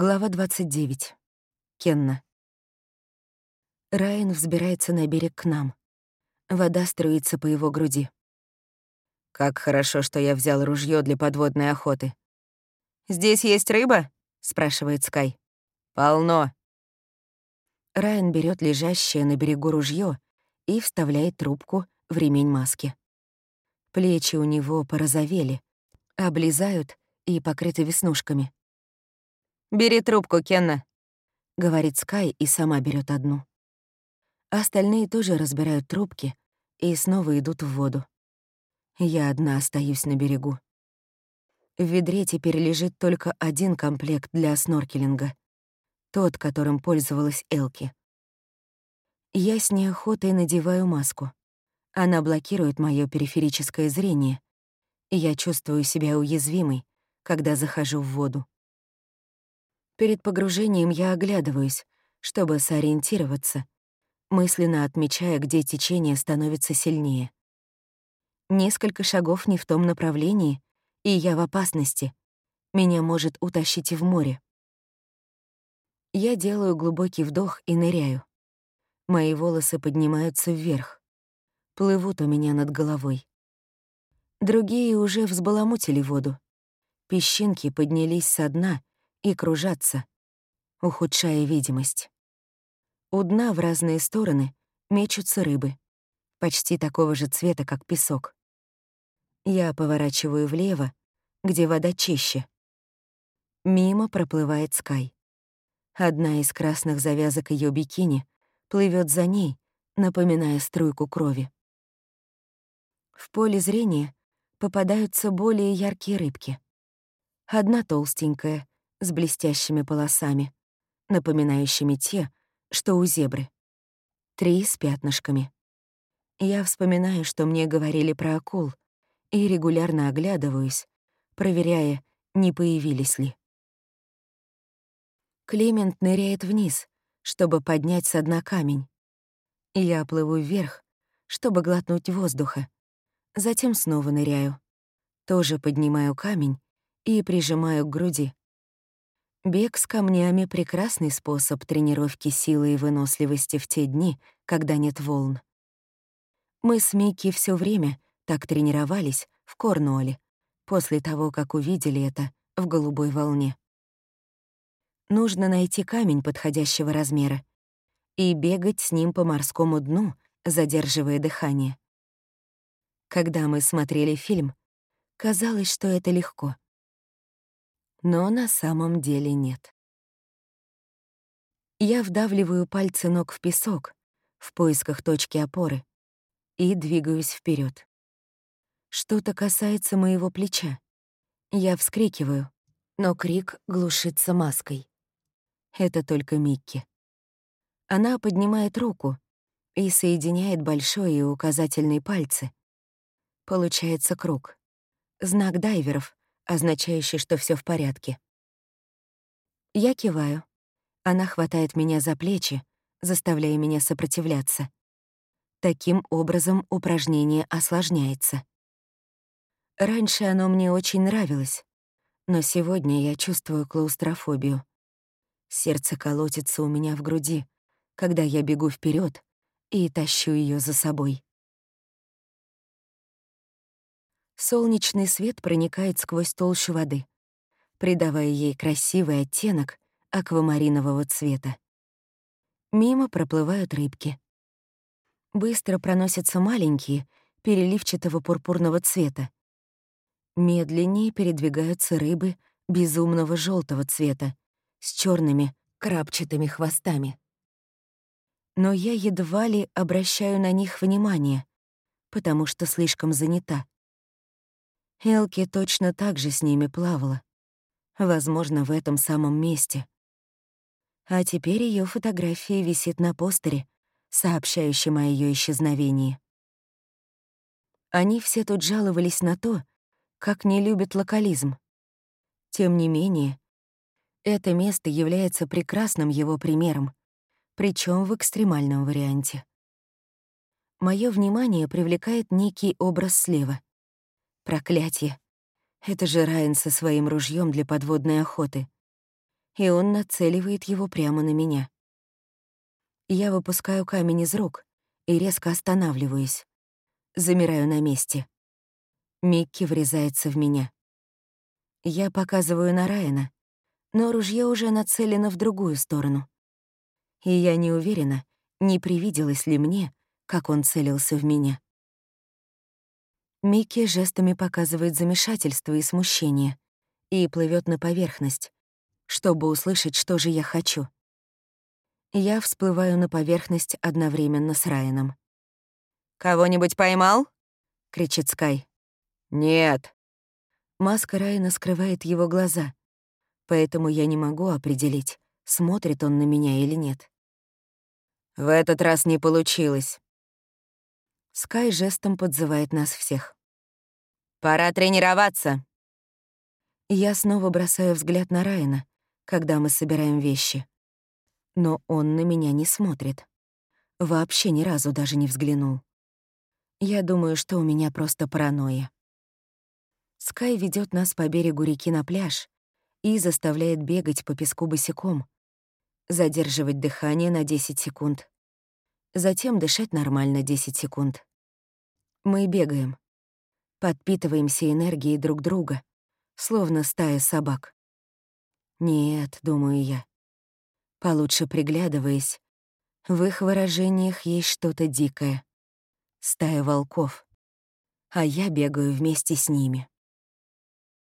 Глава 29. Кенна. Райан взбирается на берег к нам. Вода струится по его груди. «Как хорошо, что я взял ружье для подводной охоты». «Здесь есть рыба?» — спрашивает Скай. «Полно». Райан берет лежащее на берегу ружье и вставляет трубку в ремень маски. Плечи у него порозовели, облизают и покрыты веснушками. «Бери трубку, Кенна», — говорит Скай и сама берет одну. Остальные тоже разбирают трубки и снова идут в воду. Я одна остаюсь на берегу. В ведре теперь лежит только один комплект для сноркелинга. Тот, которым пользовалась Элки. Я с неохотой надеваю маску. Она блокирует мое периферическое зрение, я чувствую себя уязвимой, когда захожу в воду. Перед погружением я оглядываюсь, чтобы сориентироваться, мысленно отмечая, где течение становится сильнее. Несколько шагов не в том направлении, и я в опасности. Меня может утащить и в море. Я делаю глубокий вдох и ныряю. Мои волосы поднимаются вверх. Плывут у меня над головой. Другие уже взбаламутили воду. Песчинки поднялись со дна и кружатся, ухудшая видимость. У дна в разные стороны мечутся рыбы, почти такого же цвета, как песок. Я поворачиваю влево, где вода чище. Мимо проплывает Скай. Одна из красных завязок ее бикини плывет за ней, напоминая струйку крови. В поле зрения попадаются более яркие рыбки. Одна толстенькая, с блестящими полосами, напоминающими те, что у зебры. Три с пятнышками. Я вспоминаю, что мне говорили про акул, и регулярно оглядываюсь, проверяя, не появились ли. Клемент ныряет вниз, чтобы поднять со дна камень. Я плыву вверх, чтобы глотнуть воздуха. Затем снова ныряю. Тоже поднимаю камень и прижимаю к груди. Бег с камнями — прекрасный способ тренировки силы и выносливости в те дни, когда нет волн. Мы с Микки все время так тренировались в Корнуолле, после того, как увидели это в голубой волне. Нужно найти камень подходящего размера и бегать с ним по морскому дну, задерживая дыхание. Когда мы смотрели фильм, казалось, что это легко — но на самом деле нет. Я вдавливаю пальцы ног в песок в поисках точки опоры и двигаюсь вперед. Что-то касается моего плеча. Я вскрикиваю, но крик глушится маской. Это только Микки. Она поднимает руку и соединяет большой и указательный пальцы. Получается круг. Знак дайверов, означающий, что все в порядке. Я киваю. Она хватает меня за плечи, заставляя меня сопротивляться. Таким образом упражнение осложняется. Раньше оно мне очень нравилось, но сегодня я чувствую клаустрофобию. Сердце колотится у меня в груди, когда я бегу вперед и тащу ее за собой. Солнечный свет проникает сквозь толщу воды, придавая ей красивый оттенок аквамаринового цвета. Мимо проплывают рыбки. Быстро проносятся маленькие, переливчатого пурпурного цвета. Медленнее передвигаются рыбы безумного желтого цвета с черными крапчатыми хвостами. Но я едва ли обращаю на них внимание, потому что слишком занята. Элки точно так же с ними плавала. Возможно, в этом самом месте. А теперь ее фотография висит на постере, сообщающем о ее исчезновении. Они все тут жаловались на то, как не любят локализм. Тем не менее, это место является прекрасным его примером, причем в экстремальном варианте. Мое внимание привлекает некий образ слева — Проклятье. Это же Райан со своим ружьем для подводной охоты. и он нацеливает его прямо на меня. Я выпускаю камень из рук и резко останавливаюсь. Замираю на месте. Микки врезается в меня. Я показываю на Райана, но ружье уже нацелено в другую сторону. И я не уверена, не привиделось ли мне, как он целился в меня. Микки жестами показывает замешательство и смущение и плывет на поверхность, чтобы услышать, что же я хочу. Я всплываю на поверхность одновременно с Райаном. «Кого-нибудь поймал?» — кричит Скай. «Нет». Маска Райана скрывает его глаза, поэтому я не могу определить, смотрит он на меня или нет. В этот раз не получилось. Скай жестом подзывает нас всех. «Пора тренироваться!» Я снова бросаю взгляд на Райана, когда мы собираем вещи. Но он на меня не смотрит. Вообще ни разу даже не взглянул. Я думаю, что у меня просто паранойя. Скай ведет нас по берегу реки на пляж и заставляет бегать по песку босиком, задерживать дыхание на 10 секунд, затем дышать нормально 10 секунд. Мы бегаем, подпитываемся энергией друг друга, словно стая собак. Нет, думаю я. Получше приглядываясь, в их выражениях есть что-то дикое. Стая волков. А я бегаю вместе с ними.